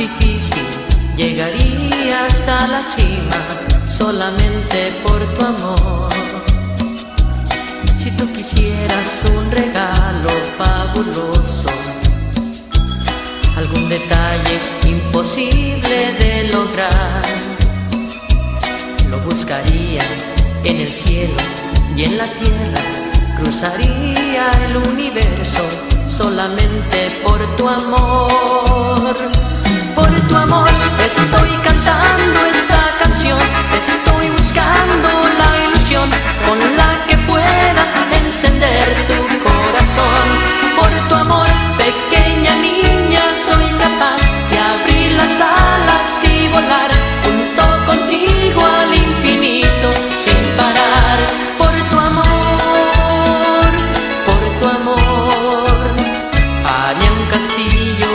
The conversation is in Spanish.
difícil llegaría hasta la cima solamente por tu amor. Si tú quisieras un regalo fabuloso, algún detalle imposible de lograr, lo buscaría en el cielo y en la tierra, cruzaría el universo solamente por tu amor. Damián Castillo.